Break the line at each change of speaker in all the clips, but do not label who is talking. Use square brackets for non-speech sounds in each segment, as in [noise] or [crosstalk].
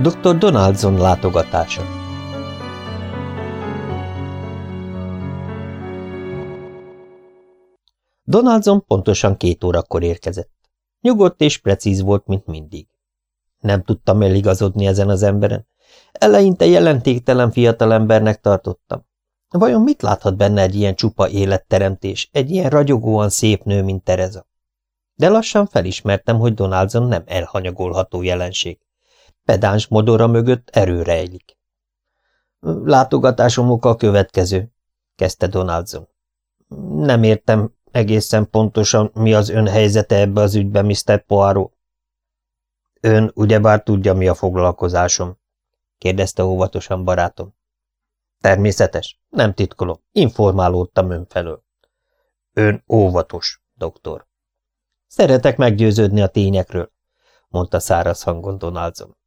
Dr. Donaldson látogatása Donaldson pontosan két órakor érkezett. Nyugodt és precíz volt, mint mindig. Nem tudtam eligazodni ezen az emberen. Eleinte jelentéktelen fiatalembernek tartottam. Vajon mit láthat benne egy ilyen csupa életteremtés, egy ilyen ragyogóan szép nő, mint Tereza? De lassan felismertem, hogy Donaldson nem elhanyagolható jelenség. Pedáns modora mögött erő rejlik. Látogatásom oka a következő, kezdte Donaldson. Nem értem egészen pontosan, mi az ön helyzete ebbe az ügybe, Mr. Poirot. Ön ugyebár tudja, mi a foglalkozásom? kérdezte óvatosan barátom. Természetes, nem titkolom, informálódtam ön felől. Ön óvatos, doktor. Szeretek meggyőződni a tényekről, mondta száraz hangon Donaldson.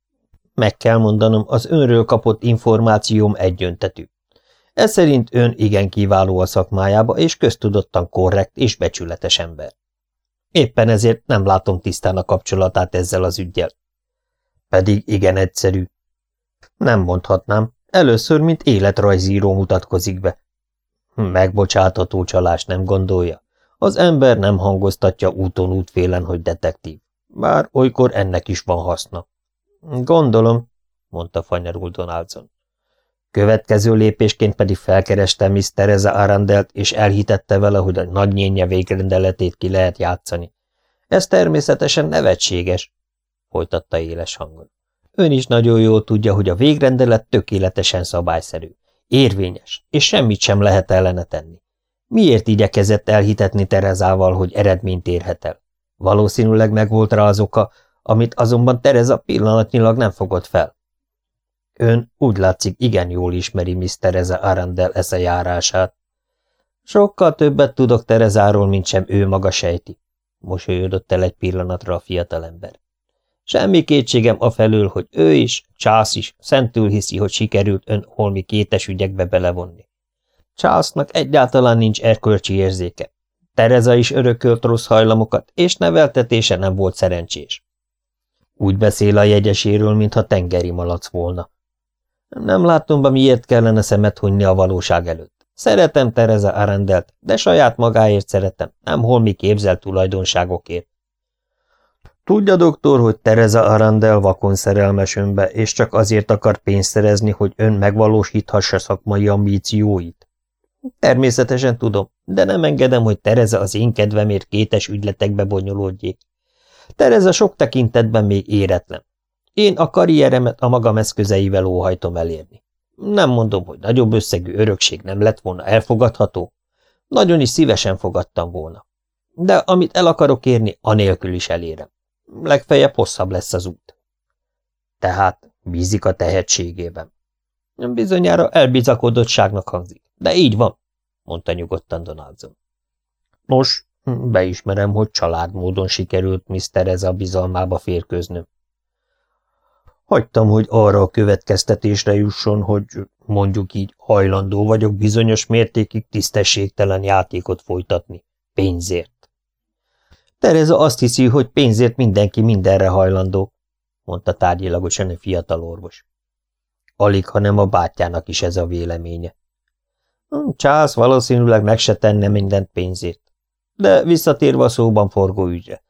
Meg kell mondanom, az önről kapott információm egyöntetű. Ez szerint ön igen kiváló a szakmájába, és köztudottan korrekt és becsületes ember. Éppen ezért nem látom tisztán a kapcsolatát ezzel az ügyjel. Pedig igen egyszerű. Nem mondhatnám, először, mint életrajzíró mutatkozik be. Megbocsátató csalás nem gondolja. Az ember nem hangoztatja úton útfélen, hogy detektív. Bár olykor ennek is van haszna. Gondolom, mondta fanyarul Donaldson. Következő lépésként pedig felkereste Miss Teresa Arandelt, és elhitette vele, hogy a nagynyénye végrendeletét ki lehet játszani. Ez természetesen nevetséges, folytatta éles hangon. Ön is nagyon jól tudja, hogy a végrendelet tökéletesen szabályszerű, érvényes, és semmit sem lehet ellene tenni. Miért igyekezett elhitetni Terezával, hogy eredményt érhet el? Valószínűleg megvolt rá az oka, amit azonban Tereza pillanatnyilag nem fogott fel. Ön úgy látszik igen jól ismeri Miss Tereza Arandel járását. Sokkal többet tudok Terezáról, mint sem ő maga sejti, mosolyodott el egy pillanatra a fiatalember. Semmi kétségem afelől, hogy ő is, Csász is szentül hiszi, hogy sikerült ön holmi kétes ügyekbe belevonni. Charlesnak egyáltalán nincs erkölcsi érzéke. Tereza is örökölt rossz hajlamokat, és neveltetése nem volt szerencsés. Úgy beszél a jegyeséről, mintha tengeri malac volna. Nem látom be, miért kellene szemet hunyni a valóság előtt. Szeretem Tereza Arendelt, de saját magáért szeretem, nem holmi képzelt tulajdonságokért. Tudja, doktor, hogy Tereza Arandel vakon szerelmes önbe, és csak azért akar pénzt szerezni, hogy ön megvalósíthassa szakmai ambícióit? Természetesen tudom, de nem engedem, hogy Tereza az én kedvemért kétes ügyletekbe bonyolódjék. Tereza sok tekintetben még éretlen. Én a karrieremet a magam eszközeivel óhajtom elérni. Nem mondom, hogy nagyobb összegű örökség nem lett volna elfogadható. Nagyon is szívesen fogadtam volna. De amit el akarok érni, anélkül is elérem. Legfeljebb hosszabb lesz az út. Tehát bízik a tehetségében. Bizonyára elbizakodottságnak hangzik, de így van, mondta nyugodtan Donaldson. Nos, beismerem, hogy családmódon sikerült Mr. ez a bizalmába férköznöm. Hagytam, hogy arra a következtetésre jusson, hogy mondjuk így hajlandó vagyok bizonyos mértékig tisztességtelen játékot folytatni. Pénzért. Tereza azt hiszi, hogy pénzért mindenki mindenre hajlandó, mondta tárgyilagosan a fiatal orvos. Alig, hanem a bátyjának is ez a véleménye. Hm, Charles valószínűleg meg se tenne mindent pénzért. De visszatérve a szóban forgó ügyre.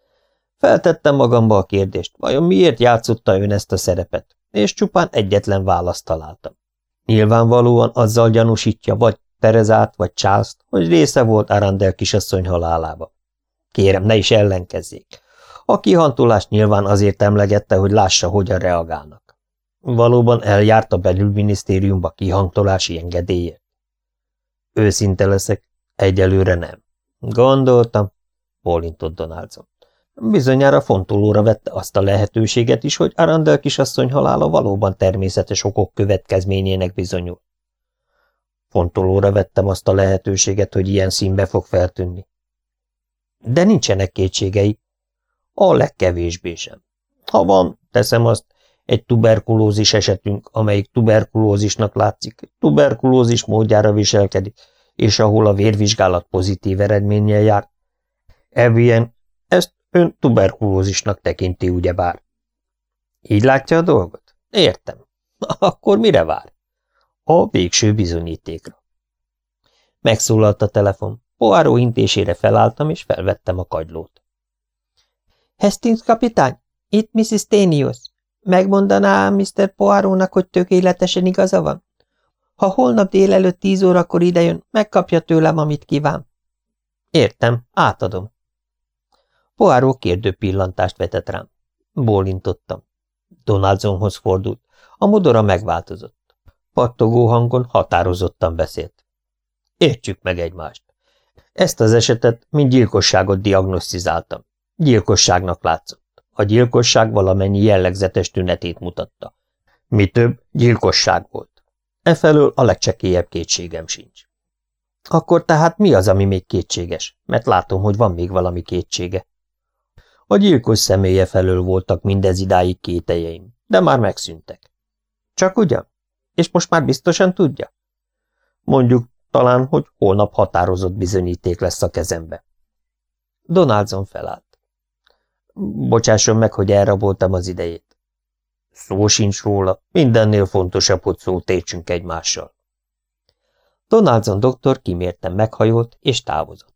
Feltettem magamba a kérdést, vajon miért játszotta ön ezt a szerepet, és csupán egyetlen választ találtam. Nyilvánvalóan azzal gyanúsítja vagy Terezát, vagy charles hogy része volt Arandel kisasszony halálába. Kérem, ne is ellenkezzék. A kihantolást nyilván azért emlegette, hogy lássa, hogyan reagálnak. Valóban eljárt a belügyminisztériumba kihantolási engedélyért. Őszinte leszek, egyelőre nem. Gondoltam, bólintott Donaldson. Bizonyára fontolóra vette azt a lehetőséget is, hogy Arandel kisasszony halála valóban természetes okok következményének bizonyul. Fontolóra vettem azt a lehetőséget, hogy ilyen színbe fog feltűnni. De nincsenek kétségei. A legkevésbé sem. Ha van, teszem azt, egy tuberkulózis esetünk, amelyik tuberkulózisnak látszik, tuberkulózis módjára viselkedik, és ahol a vérvizsgálat pozitív eredménnyel jár. Evien ezt ön tuberkulózisnak tekinti, ugyebár. Így látja a dolgot? Értem. [laughs] Akkor mire vár? A végső bizonyítékra. Megszólalt a telefon. Poáró intésére felálltam, és felvettem a kagylót. Hastings kapitány, itt Mrs. Tenius. Megmondaná Mr. Poirónak, hogy tökéletesen igaza van? Ha holnap délelőtt tíz órakor idejön, megkapja tőlem, amit kíván. Értem, átadom. Poirot kérdő pillantást vetett rám. Bólintottam. Donaldsonhoz fordult. A modora megváltozott. Pattogó hangon határozottan beszélt. Értsük meg egymást. Ezt az esetet, mint gyilkosságot diagnosztizáltam. Gyilkosságnak látszott. A gyilkosság valamennyi jellegzetes tünetét mutatta. Mi több, gyilkosság volt. Efelől a legcsekélyebb kétségem sincs. Akkor tehát mi az, ami még kétséges? Mert látom, hogy van még valami kétsége. A gyilkos személye felől voltak mindez idáig kételjeim, de már megszűntek. Csak ugyan? És most már biztosan tudja? Mondjuk talán, hogy holnap határozott bizonyíték lesz a kezembe. Donaldson felállt. Bocsásson meg, hogy elraboltam az idejét. Szó sincs róla, mindennél fontosabb, hogy szót értsünk egymással. Donaldson doktor kimérten meghajolt és távozott.